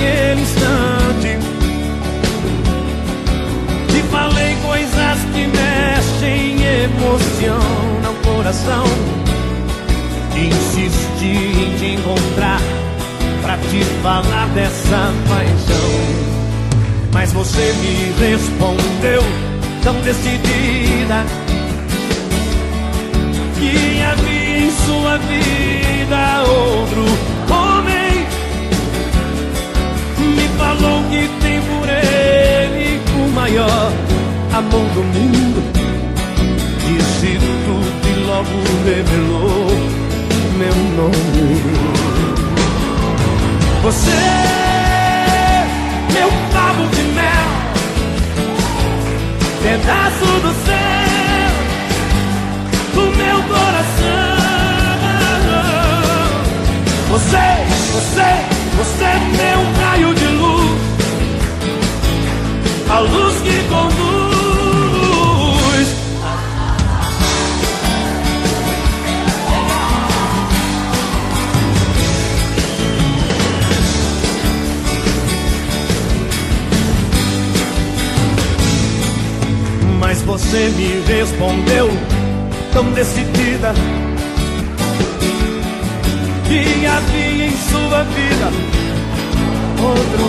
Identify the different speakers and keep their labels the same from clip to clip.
Speaker 1: naquele instante. Te falei coisas que mexem e emocionam o coração. Insisti em te encontrar pra te falar dessa paixão. Mas você me respondeu tão decidida que havia em sua vida outro amor do mundo. Disse tudo e logo revelou meu nome. Você, meu pavo de mel, pedaço do céu, do meu coração. Você, você, você é meu raio de luz, a luz que você me respondeu tão decidida que havia em sua vida outro.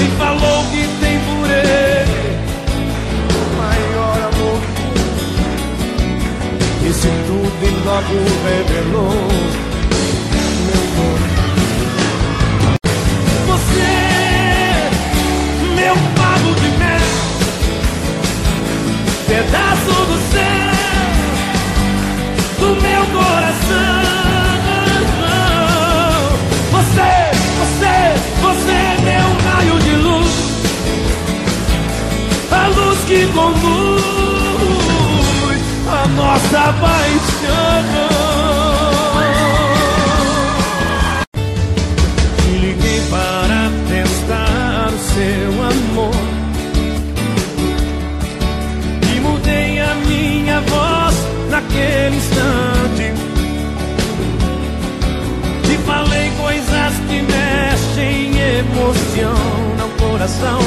Speaker 1: Me falou que tem por ele maior amor. Esse tudo e logo revelou pedaço do céu do meu coração. Você, você, você é meu raio de luz, a luz que conduz a nossa paixão. Coração.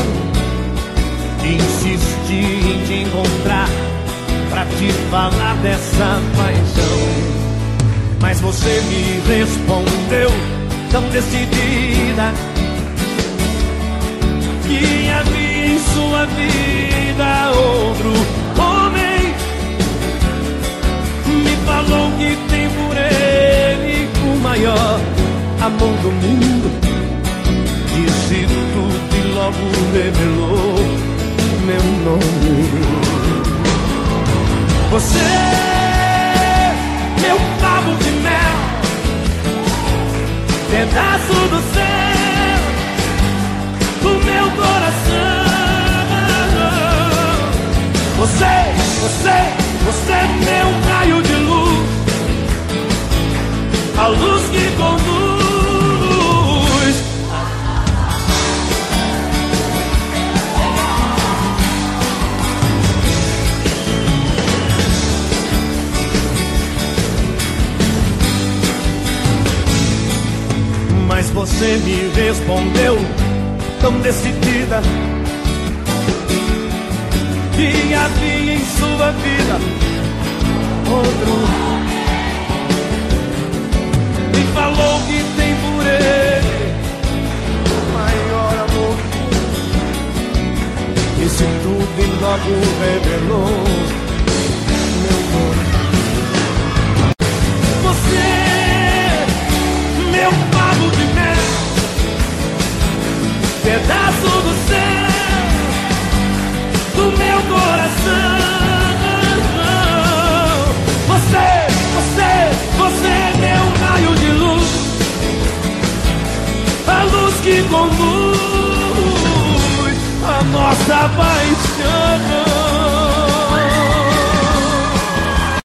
Speaker 1: Insisti em te encontrar pra te falar dessa paixão. Mas você me respondeu tão decidida que havia em sua vida outro homem. Me falou que tem por ele o maior amor do mundo. Revelou meu nome. Você, meu pavo de mel, pedaço do céu, Mas você me respondeu tão decidida que havia em sua vida outro. Me falou que tem por ele maior amor. Esse tudo e logo revelou conduz a nossa paixão.